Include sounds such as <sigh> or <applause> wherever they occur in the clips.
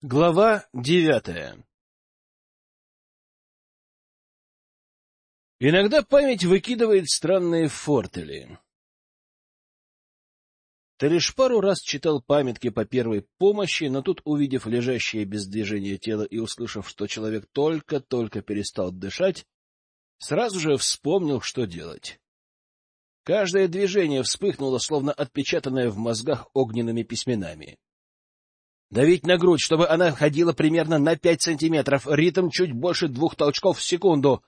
Глава девятая Иногда память выкидывает странные фортели. Лишь пару раз читал памятки по первой помощи, но тут, увидев лежащее без движения тело и услышав, что человек только-только перестал дышать, сразу же вспомнил, что делать. Каждое движение вспыхнуло, словно отпечатанное в мозгах огненными письменами. Давить на грудь, чтобы она ходила примерно на пять сантиметров, ритм чуть больше двух толчков в секунду.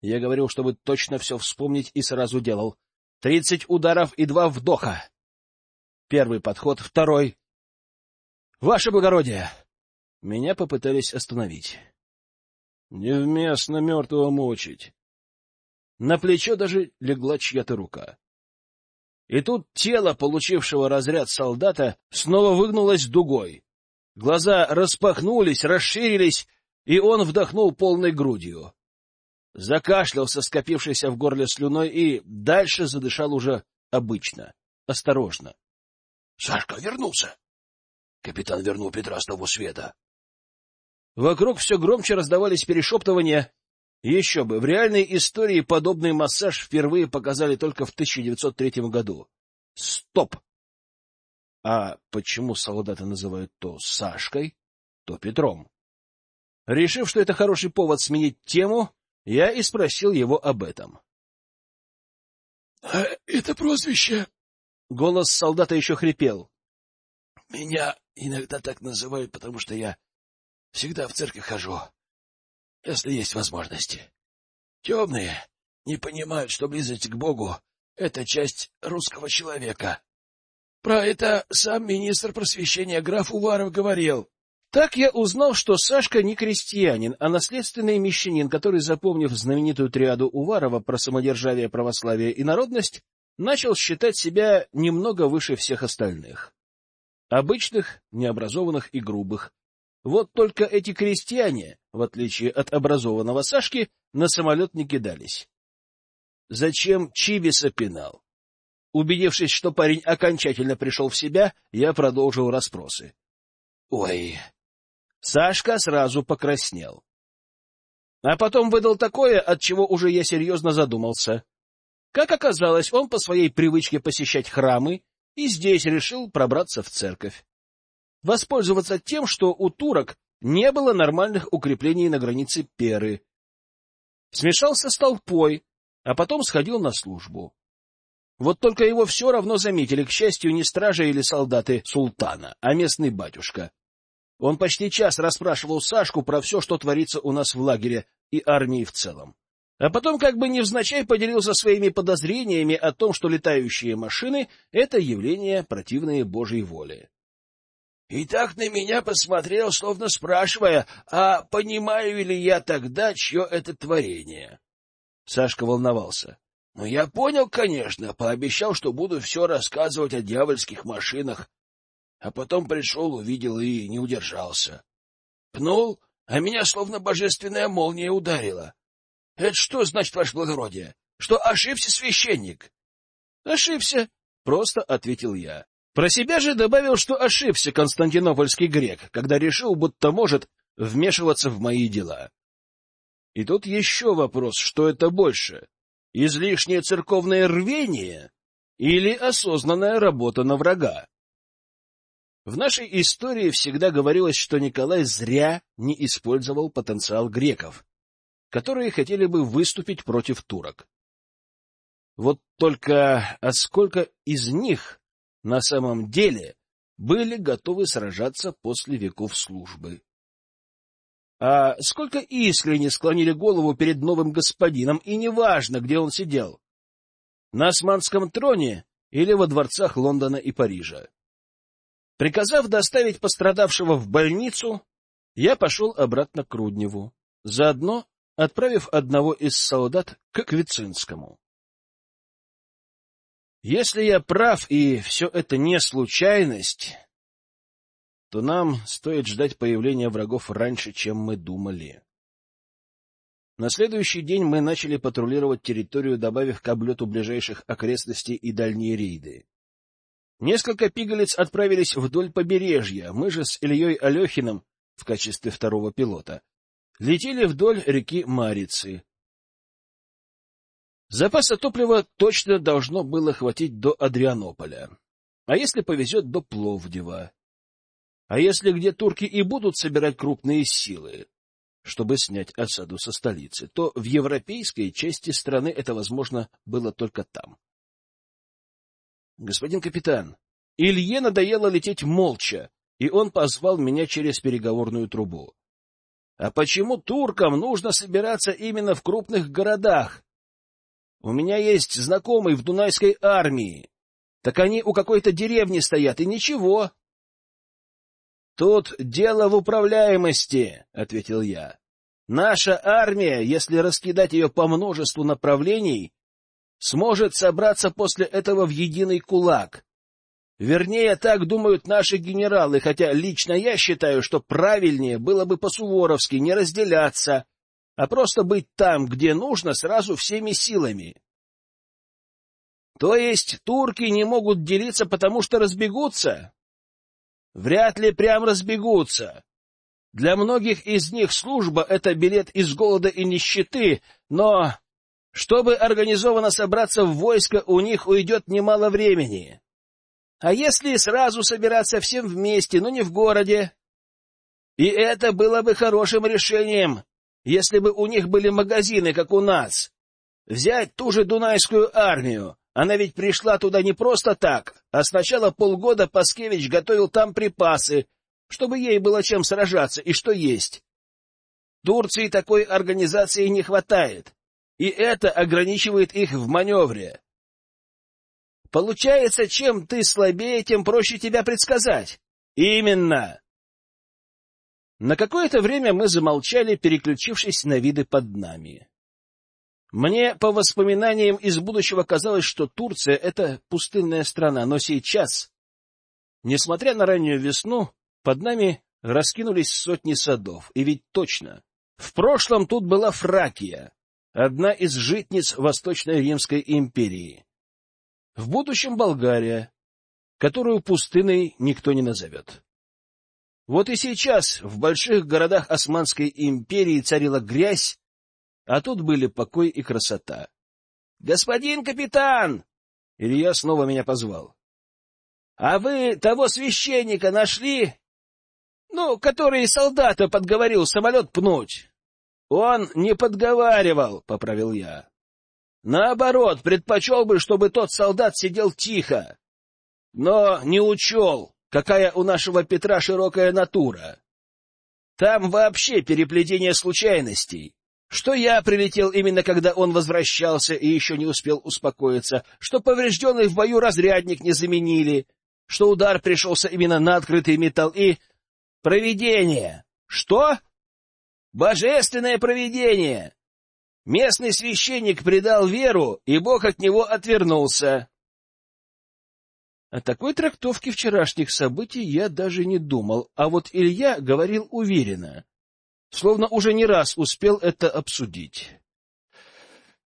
Я говорил, чтобы точно все вспомнить, и сразу делал. Тридцать ударов и два вдоха. Первый подход, второй. Ваше благородие! Меня попытались остановить. Невместно мертвого мучить. На плечо даже легла чья-то рука. И тут тело, получившего разряд солдата, снова выгнулось дугой. Глаза распахнулись, расширились, и он вдохнул полной грудью. Закашлялся, скопившийся в горле слюной, и дальше задышал уже обычно, осторожно. — Сашка вернулся! Капитан вернул Петра с того света. Вокруг все громче раздавались перешептывания. Еще бы, в реальной истории подобный массаж впервые показали только в 1903 году. Стоп! А почему солдаты называют то Сашкой, то Петром? Решив, что это хороший повод сменить тему, я и спросил его об этом. — А это прозвище... Голос солдата еще хрипел. — Меня иногда так называют, потому что я всегда в церковь хожу, если есть возможности. Темные не понимают, что близость к Богу — это часть русского человека. Про это сам министр просвещения граф Уваров говорил. Так я узнал, что Сашка не крестьянин, а наследственный мещанин, который, запомнив знаменитую триаду Уварова про самодержавие, православие и народность, начал считать себя немного выше всех остальных. Обычных, необразованных и грубых. Вот только эти крестьяне, в отличие от образованного Сашки, на самолет не кидались. Зачем Чибиса пинал? Убедившись, что парень окончательно пришел в себя, я продолжил расспросы. — Ой... Сашка сразу покраснел. А потом выдал такое, от чего уже я серьезно задумался. Как оказалось, он по своей привычке посещать храмы и здесь решил пробраться в церковь. Воспользоваться тем, что у турок не было нормальных укреплений на границе Перы. Смешался с толпой, а потом сходил на службу. Вот только его все равно заметили, к счастью, не стражи или солдаты султана, а местный батюшка. Он почти час расспрашивал Сашку про все, что творится у нас в лагере и армии в целом. А потом как бы невзначай поделился своими подозрениями о том, что летающие машины — это явление, противное Божьей воле. И так на меня посмотрел, словно спрашивая, а понимаю ли я тогда, чье это творение? Сашка волновался. Ну, я понял, конечно, пообещал, что буду все рассказывать о дьявольских машинах. А потом пришел, увидел и не удержался. Пнул, а меня словно божественная молния ударила. Это что значит, ваше благородие? Что ошибся священник? Ошибся, просто ответил я. Про себя же добавил, что ошибся константинопольский грек, когда решил, будто может вмешиваться в мои дела. И тут еще вопрос, что это больше излишнее церковное рвение или осознанная работа на врага. В нашей истории всегда говорилось, что Николай зря не использовал потенциал греков, которые хотели бы выступить против турок. Вот только а сколько из них на самом деле были готовы сражаться после веков службы? А сколько искренне склонили голову перед новым господином, и неважно, где он сидел — на османском троне или во дворцах Лондона и Парижа. Приказав доставить пострадавшего в больницу, я пошел обратно к Рудневу, заодно отправив одного из солдат к Квицинскому. Если я прав, и все это не случайность, то нам стоит ждать появления врагов раньше, чем мы думали. На следующий день мы начали патрулировать территорию, добавив к облету ближайших окрестностей и дальние рейды. Несколько пигалиц отправились вдоль побережья, мы же с Ильей Алехиным в качестве второго пилота, летели вдоль реки Марицы. Запаса топлива точно должно было хватить до Адрианополя, а если повезет, до Пловдива. А если где турки и будут собирать крупные силы, чтобы снять осаду со столицы, то в европейской части страны это возможно было только там. Господин капитан, Илье надоело лететь молча, и он позвал меня через переговорную трубу. А почему туркам нужно собираться именно в крупных городах? У меня есть знакомый в Дунайской армии. Так они у какой-то деревни стоят, и ничего. — Тут дело в управляемости, — ответил я. Наша армия, если раскидать ее по множеству направлений, сможет собраться после этого в единый кулак. Вернее, так думают наши генералы, хотя лично я считаю, что правильнее было бы по-суворовски не разделяться, а просто быть там, где нужно, сразу всеми силами. То есть турки не могут делиться, потому что разбегутся? Вряд ли прям разбегутся. Для многих из них служба — это билет из голода и нищеты, но чтобы организованно собраться в войско, у них уйдет немало времени. А если сразу собираться всем вместе, но не в городе? И это было бы хорошим решением, если бы у них были магазины, как у нас. Взять ту же Дунайскую армию. Она ведь пришла туда не просто так, а сначала полгода Паскевич готовил там припасы, чтобы ей было чем сражаться и что есть. Турции такой организации не хватает, и это ограничивает их в маневре. Получается, чем ты слабее, тем проще тебя предсказать. Именно. На какое-то время мы замолчали, переключившись на виды под нами. Мне, по воспоминаниям из будущего, казалось, что Турция — это пустынная страна, но сейчас, несмотря на раннюю весну, под нами раскинулись сотни садов, и ведь точно. В прошлом тут была Фракия, одна из житниц Восточной Римской империи. В будущем Болгария, которую пустыной никто не назовет. Вот и сейчас в больших городах Османской империи царила грязь, а тут были покой и красота. — Господин капитан! Илья снова меня позвал. — А вы того священника нашли? Ну, который солдата подговорил самолет пнуть. Он не подговаривал, — поправил я. Наоборот, предпочел бы, чтобы тот солдат сидел тихо. Но не учел, какая у нашего Петра широкая натура. Там вообще переплетение случайностей. Что я прилетел именно когда он возвращался и еще не успел успокоиться, что поврежденный в бою разрядник не заменили, что удар пришелся именно на открытый металл и... Провидение. Что? Божественное провидение. Местный священник предал веру, и Бог от него отвернулся. О такой трактовке вчерашних событий я даже не думал, а вот Илья говорил уверенно, словно уже не раз успел это обсудить.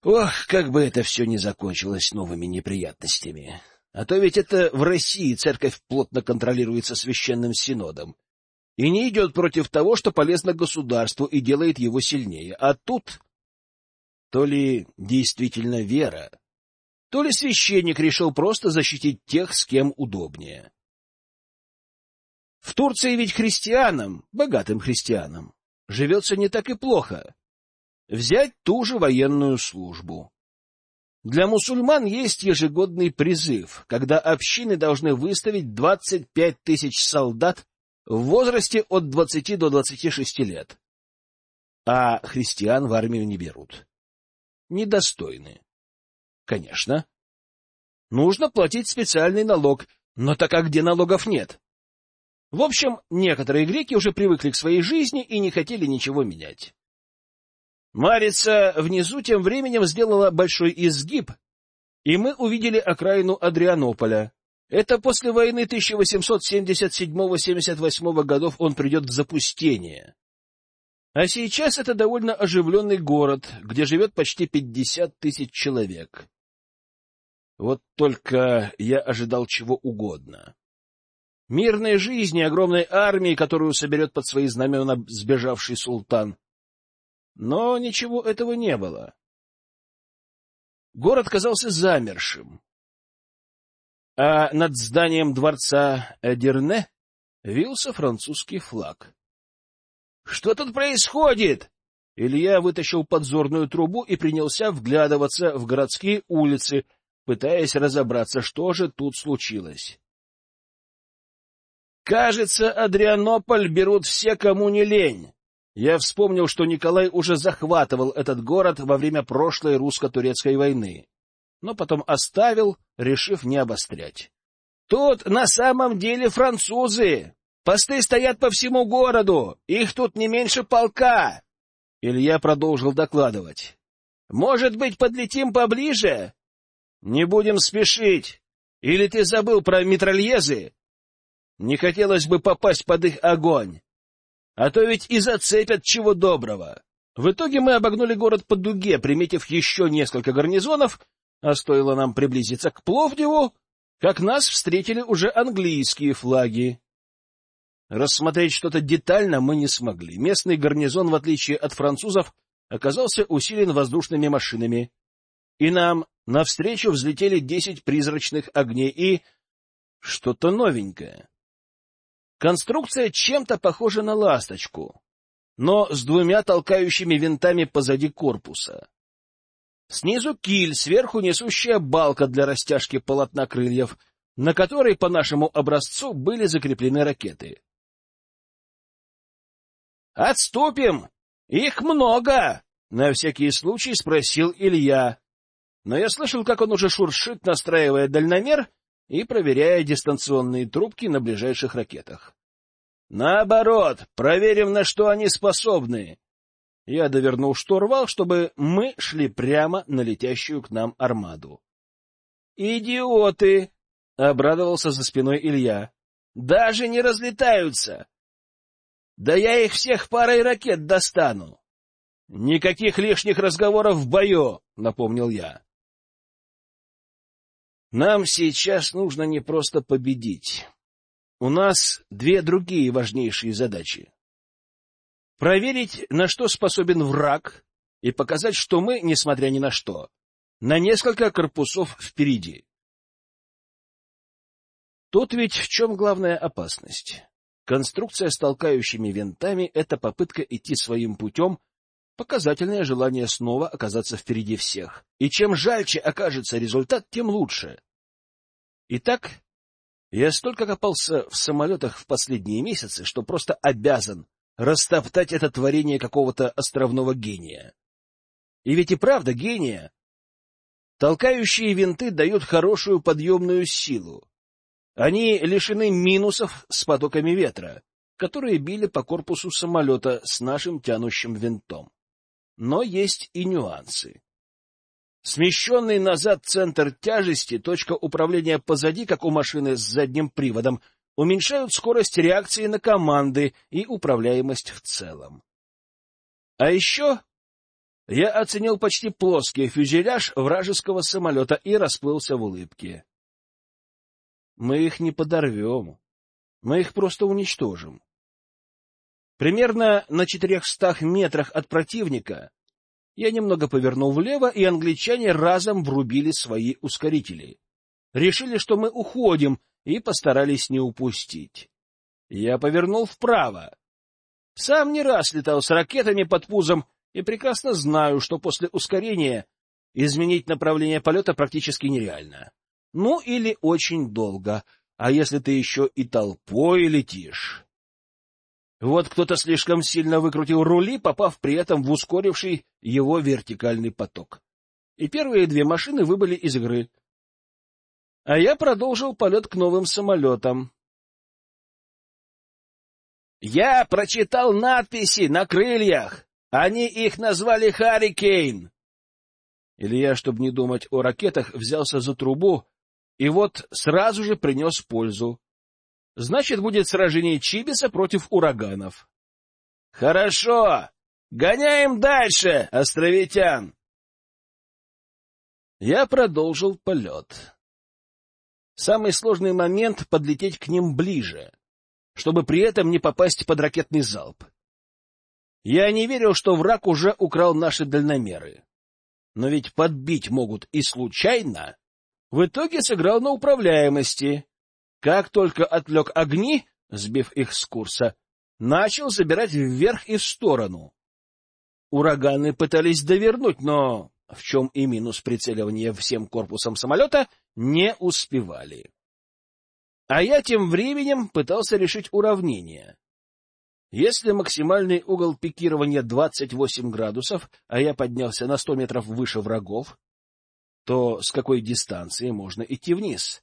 Ох, как бы это все не закончилось новыми неприятностями. А то ведь это в России церковь плотно контролируется священным синодом, и не идет против того, что полезно государству и делает его сильнее. А тут то ли действительно вера, то ли священник решил просто защитить тех, с кем удобнее. В Турции ведь христианам, богатым христианам, живется не так и плохо. Взять ту же военную службу. Для мусульман есть ежегодный призыв, когда общины должны выставить 25 тысяч солдат в возрасте от 20 до 26 лет. А христиан в армию не берут. Недостойны. Конечно. Нужно платить специальный налог, но так как где налогов нет? В общем, некоторые греки уже привыкли к своей жизни и не хотели ничего менять. Марица внизу тем временем сделала большой изгиб, и мы увидели окраину Адрианополя, это после войны 1877-78 годов он придет в запустение. А сейчас это довольно оживленный город, где живет почти 50 тысяч человек. Вот только я ожидал чего угодно. Мирной жизни, огромной армии, которую соберет под свои знамена сбежавший султан. Но ничего этого не было. Город казался замершим. А над зданием дворца Эдерне вился французский флаг. — Что тут происходит? Илья вытащил подзорную трубу и принялся вглядываться в городские улицы, пытаясь разобраться, что же тут случилось. Кажется, Адрианополь берут все, кому не лень. Я вспомнил, что Николай уже захватывал этот город во время прошлой русско-турецкой войны, но потом оставил, решив не обострять. Тут на самом деле французы. Посты стоят по всему городу, их тут не меньше полка. Илья продолжил докладывать. Может быть, подлетим поближе? Не будем спешить. Или ты забыл про митральезы? Не хотелось бы попасть под их огонь. А то ведь и зацепят чего доброго. В итоге мы обогнули город по дуге, приметив еще несколько гарнизонов, а стоило нам приблизиться к Пловдиву, как нас встретили уже английские флаги. Рассмотреть что-то детально мы не смогли. Местный гарнизон, в отличие от французов, оказался усилен воздушными машинами. И нам навстречу взлетели десять призрачных огней и... что-то новенькое. Конструкция чем-то похожа на ласточку, но с двумя толкающими винтами позади корпуса. Снизу киль, сверху несущая балка для растяжки полотна крыльев, на которой, по нашему образцу, были закреплены ракеты. «Отступим! Их много!» — на всякий случай спросил Илья. Но я слышал, как он уже шуршит, настраивая дальномер — и проверяя дистанционные трубки на ближайших ракетах. Наоборот, проверим, на что они способны. Я довернул штурвал, чтобы мы шли прямо на летящую к нам армаду. «Идиоты!» — обрадовался за спиной Илья. «Даже не разлетаются! Да я их всех парой ракет достану!» «Никаких лишних разговоров в бою!» — напомнил я. Нам сейчас нужно не просто победить. У нас две другие важнейшие задачи. Проверить, на что способен враг, и показать, что мы, несмотря ни на что, на несколько корпусов впереди. Тут ведь в чем главная опасность? Конструкция с толкающими винтами — это попытка идти своим путем, показательное желание снова оказаться впереди всех. И чем жальче окажется результат, тем лучше. Итак, я столько копался в самолетах в последние месяцы, что просто обязан растоптать это творение какого-то островного гения. И ведь и правда гения. Толкающие винты дают хорошую подъемную силу. Они лишены минусов с потоками ветра, которые били по корпусу самолета с нашим тянущим винтом. Но есть и нюансы. Смещенный назад центр тяжести, точка управления позади, как у машины с задним приводом, уменьшают скорость реакции на команды и управляемость в целом. А еще я оценил почти плоский фюзеляж вражеского самолета и расплылся в улыбке. Мы их не подорвем, мы их просто уничтожим. Примерно на четырехстах метрах от противника я немного повернул влево, и англичане разом врубили свои ускорители. Решили, что мы уходим, и постарались не упустить. Я повернул вправо. Сам не раз летал с ракетами под пузом и прекрасно знаю, что после ускорения изменить направление полета практически нереально. Ну или очень долго, а если ты еще и толпой летишь. Вот кто-то слишком сильно выкрутил рули, попав при этом в ускоривший его вертикальный поток. И первые две машины выбыли из игры. А я продолжил полет к новым самолетам. Я прочитал надписи на крыльях. Они их назвали «Харрикейн». Илья, чтобы не думать о ракетах, взялся за трубу и вот сразу же принес пользу. Значит, будет сражение Чибиса против ураганов. — Хорошо! Гоняем дальше, островитян! Я продолжил полет. Самый сложный момент — подлететь к ним ближе, чтобы при этом не попасть под ракетный залп. Я не верил, что враг уже украл наши дальномеры. Но ведь подбить могут и случайно. В итоге сыграл на управляемости. Как только отвлек огни, сбив их с курса, начал забирать вверх и в сторону. Ураганы пытались довернуть, но, в чем и минус прицеливания всем корпусом самолета, не успевали. А я тем временем пытался решить уравнение. Если максимальный угол пикирования 28 градусов, а я поднялся на 100 метров выше врагов, то с какой дистанции можно идти вниз?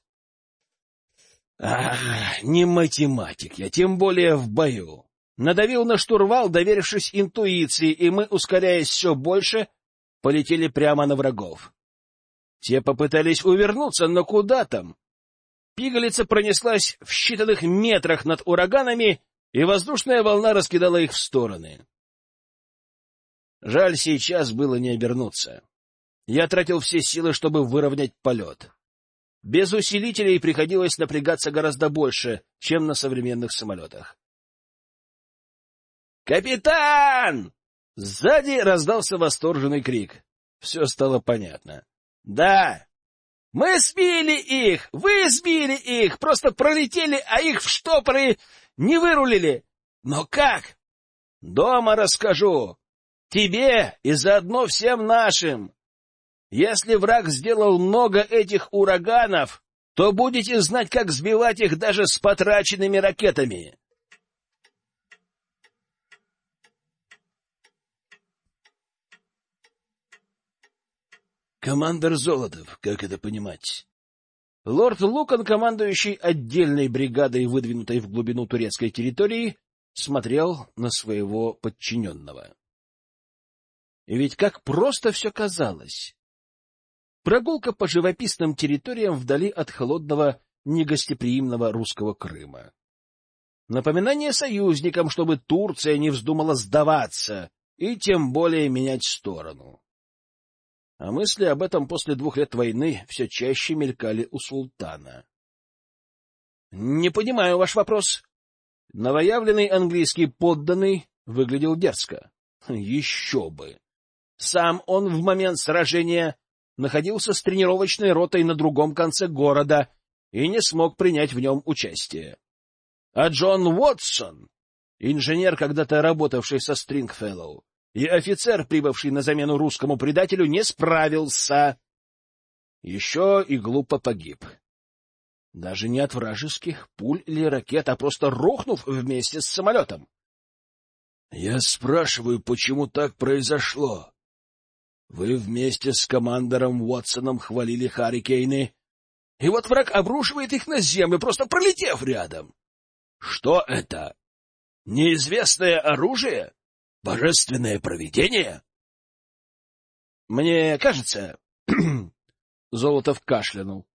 Ах, не математик я, тем более в бою. Надавил на штурвал, доверившись интуиции, и мы, ускоряясь все больше, полетели прямо на врагов. Те попытались увернуться, но куда там? Пигалица пронеслась в считанных метрах над ураганами, и воздушная волна раскидала их в стороны. Жаль, сейчас было не обернуться. Я тратил все силы, чтобы выровнять полет. Без усилителей приходилось напрягаться гораздо больше, чем на современных самолетах. «Капитан!» Сзади раздался восторженный крик. Все стало понятно. «Да! Мы сбили их! Вы сбили их! Просто пролетели, а их в штопоры не вырулили! Но как? Дома расскажу! Тебе и заодно всем нашим! Если враг сделал много этих ураганов, то будете знать, как сбивать их даже с потраченными ракетами!» Командор Золотов, как это понимать? Лорд Лукан, командующий отдельной бригадой, выдвинутой в глубину турецкой территории, смотрел на своего подчиненного. И ведь как просто все казалось. Прогулка по живописным территориям вдали от холодного, негостеприимного русского Крыма. Напоминание союзникам, чтобы Турция не вздумала сдаваться и тем более менять сторону а мысли об этом после двух лет войны все чаще мелькали у султана. — Не понимаю ваш вопрос. Новоявленный английский подданный выглядел дерзко. Еще бы! Сам он в момент сражения находился с тренировочной ротой на другом конце города и не смог принять в нем участие. А Джон Уотсон, инженер, когда-то работавший со Стрингфеллоу, и офицер, прибывший на замену русскому предателю, не справился. Еще и глупо погиб. Даже не от вражеских пуль или ракет, а просто рухнув вместе с самолетом. Я спрашиваю, почему так произошло? Вы вместе с командором Уотсоном хвалили Харрикейны, и вот враг обрушивает их на землю, просто пролетев рядом. Что это? Неизвестное оружие? Божественное провидение? Мне кажется, <clears throat> Золотов кашлянул,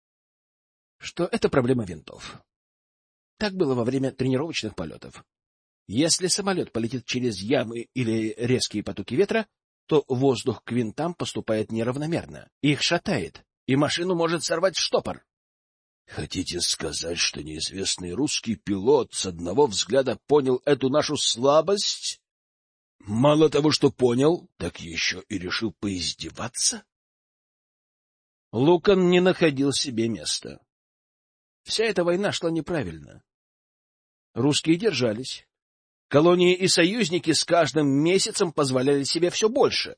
что это проблема винтов. Так было во время тренировочных полетов. Если самолет полетит через ямы или резкие потоки ветра, то воздух к винтам поступает неравномерно, их шатает, и машину может сорвать штопор. Хотите сказать, что неизвестный русский пилот с одного взгляда понял эту нашу слабость Мало того, что понял, так еще и решил поиздеваться? Лукан не находил себе места. Вся эта война шла неправильно. Русские держались. Колонии и союзники с каждым месяцем позволяли себе все больше.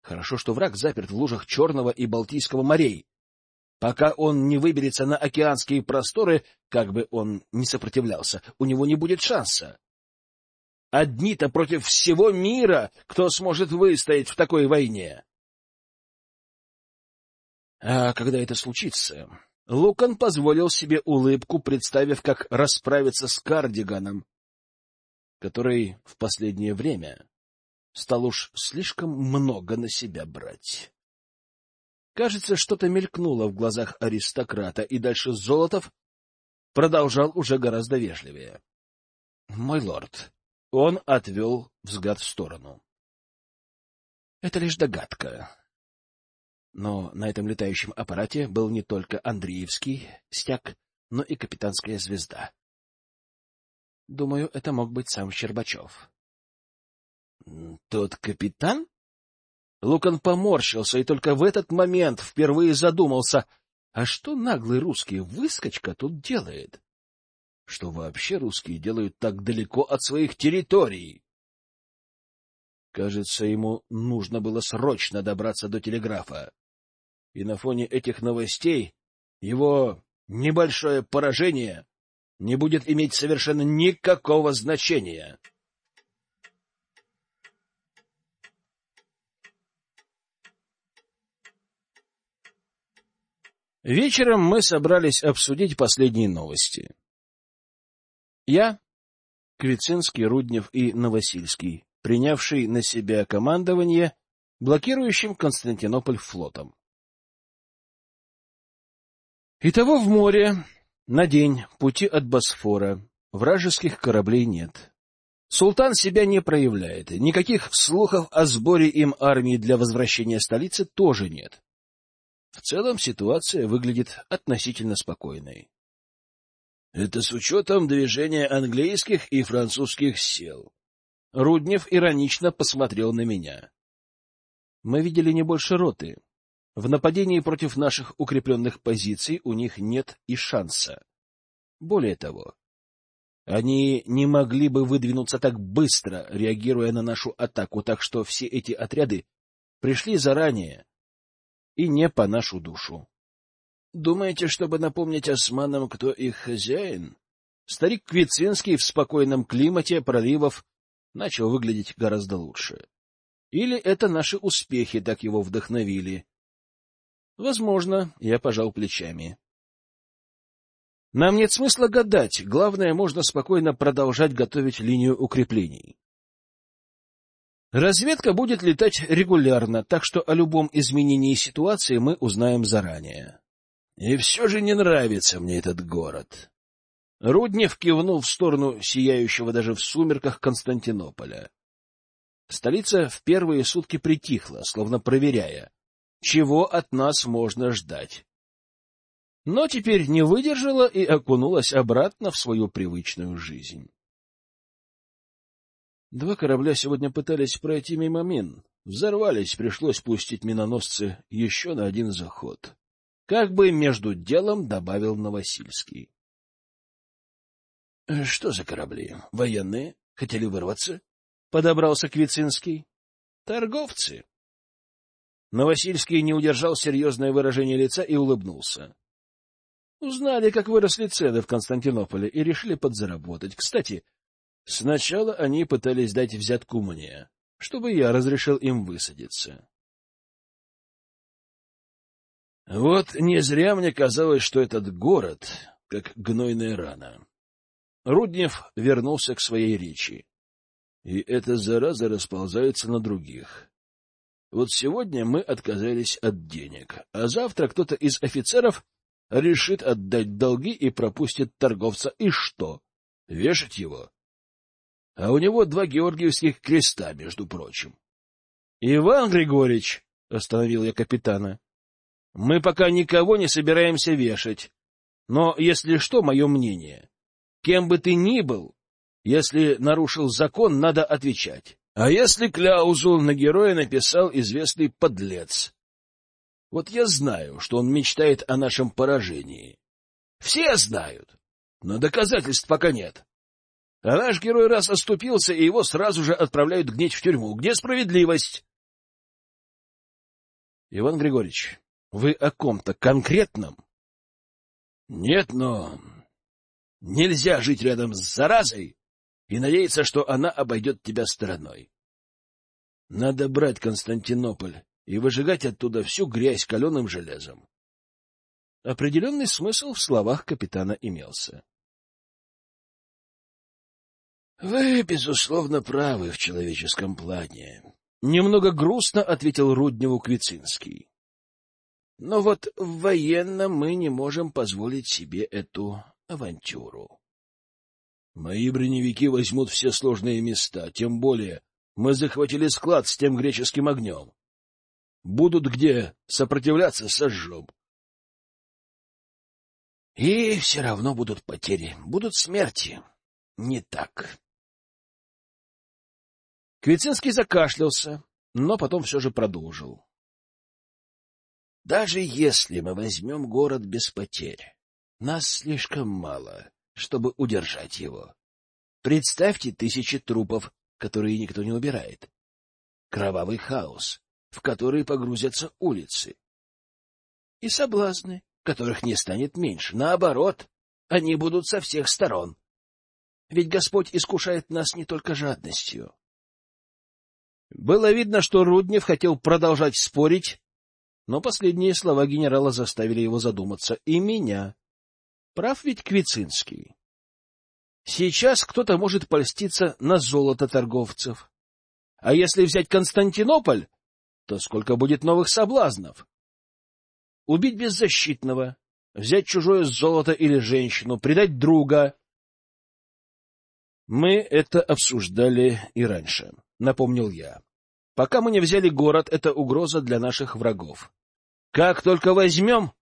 Хорошо, что враг заперт в лужах Черного и Балтийского морей. Пока он не выберется на океанские просторы, как бы он ни сопротивлялся, у него не будет шанса. Одни-то против всего мира, кто сможет выстоять в такой войне. А когда это случится? Лукан позволил себе улыбку, представив, как расправиться с кардиганом, который в последнее время стал уж слишком много на себя брать. Кажется, что-то мелькнуло в глазах аристократа, и дальше Золотов продолжал уже гораздо вежливее. — Мой лорд, он отвел взгляд в сторону. — Это лишь догадка. но на этом летающем аппарате был не только Андреевский стяг, но и капитанская звезда. Думаю, это мог быть сам Щербачев. — Тот капитан? Лукан поморщился и только в этот момент впервые задумался, а что наглый русский выскочка тут делает? Что вообще русские делают так далеко от своих территорий? Кажется, ему нужно было срочно добраться до телеграфа. И на фоне этих новостей его небольшое поражение не будет иметь совершенно никакого значения. Вечером мы собрались обсудить последние новости. Я, Квицинский, Руднев и Новосильский, принявший на себя командование блокирующим Константинополь флотом. Итого в море на день пути от Босфора вражеских кораблей нет. Султан себя не проявляет, никаких слухов о сборе им армии для возвращения столицы тоже нет. В целом ситуация выглядит относительно спокойной. Это с учетом движения английских и французских сил. Руднев иронично посмотрел на меня. Мы видели не больше роты. В нападении против наших укрепленных позиций у них нет и шанса. Более того, они не могли бы выдвинуться так быстро, реагируя на нашу атаку, так что все эти отряды пришли заранее, и не по нашу душу. Думаете, чтобы напомнить османам, кто их хозяин? Старик Квицинский в спокойном климате проливов начал выглядеть гораздо лучше. Или это наши успехи так его вдохновили? Возможно, я пожал плечами. Нам нет смысла гадать, главное, можно спокойно продолжать готовить линию укреплений. Разведка будет летать регулярно, так что о любом изменении ситуации мы узнаем заранее. И все же не нравится мне этот город. Руднев кивнул в сторону сияющего даже в сумерках Константинополя. Столица в первые сутки притихла, словно проверяя, чего от нас можно ждать. Но теперь не выдержала и окунулась обратно в свою привычную жизнь. Два корабля сегодня пытались пройти мимо мин. Взорвались, пришлось пустить миноносцы еще на один заход. Как бы между делом добавил Новосильский. — Что за корабли? Военные? Хотели вырваться? — подобрался Квицинский. — Торговцы. Новосильский не удержал серьезное выражение лица и улыбнулся. Узнали, как выросли цены в Константинополе, и решили подзаработать. Кстати, Сначала они пытались дать взятку мне, чтобы я разрешил им высадиться. Вот не зря мне казалось, что этот город как гнойная рана. Руднев вернулся к своей речи. И эта зараза расползается на других. Вот сегодня мы отказались от денег, а завтра кто-то из офицеров решит отдать долги и пропустит торговца. И что? Вешать его? а у него два георгиевских креста, между прочим. — Иван Григорьевич, — остановил я капитана, — мы пока никого не собираемся вешать. Но, если что, мое мнение, кем бы ты ни был, если нарушил закон, надо отвечать. А если кляузу на героя написал известный подлец? Вот я знаю, что он мечтает о нашем поражении. Все знают, но доказательств пока нет. А наш герой раз оступился, и его сразу же отправляют гнить в тюрьму. Где справедливость? Иван Григорьевич, вы о ком-то конкретном? Нет, но нельзя жить рядом с заразой и надеяться, что она обойдет тебя стороной. Надо брать Константинополь и выжигать оттуда всю грязь каленым железом. Определенный смысл в словах капитана имелся. — Вы, безусловно, правы в человеческом плане. Немного грустно ответил Рудневу Квицинский. Но вот в военном мы не можем позволить себе эту авантюру. Мои броневики возьмут все сложные места, тем более мы захватили склад с тем греческим огнем. Будут где сопротивляться — сожжем. И все равно будут потери, будут смерти. Не так. Квицинский закашлялся, но потом все же продолжил. Даже если мы возьмем город без потерь, нас слишком мало, чтобы удержать его. Представьте тысячи трупов, которые никто не убирает. Кровавый хаос, в который погрузятся улицы. И соблазны, которых не станет меньше. Наоборот, они будут со всех сторон. Ведь Господь искушает нас не только жадностью. Было видно, что Руднев хотел продолжать спорить, но последние слова генерала заставили его задуматься. И меня. Прав ведь Квицинский. Сейчас кто-то может польститься на золото торговцев. А если взять Константинополь, то сколько будет новых соблазнов? Убить беззащитного, взять чужое золото или женщину, предать друга. Мы это обсуждали и раньше, напомнил я. Пока мы не взяли город, это угроза для наших врагов. Как только возьмем,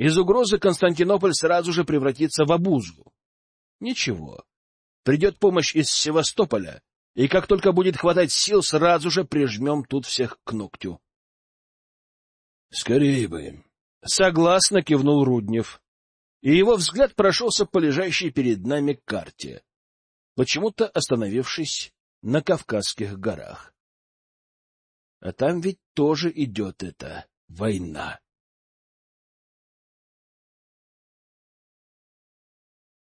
из угрозы Константинополь сразу же превратится в обузу. Ничего. Придет помощь из Севастополя, и как только будет хватать сил, сразу же прижмем тут всех к ногтю. — Скорее бы. — Согласно кивнул Руднев. И его взгляд прошелся по лежащей перед нами карте, почему-то остановившись на Кавказских горах. А там ведь тоже идет эта война.